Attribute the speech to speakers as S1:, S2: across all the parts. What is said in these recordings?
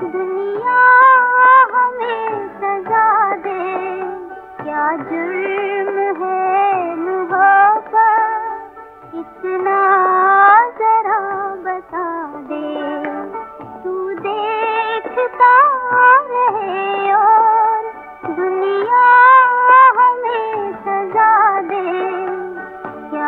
S1: तू दुनिया हमें सजा दे। क्या जुर्म है मोहब्बत इतना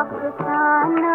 S1: अफसाना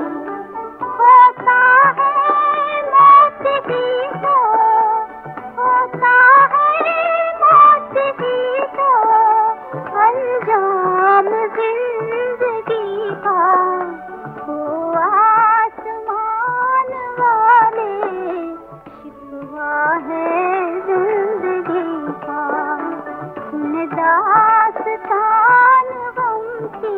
S1: दास्तान गम की।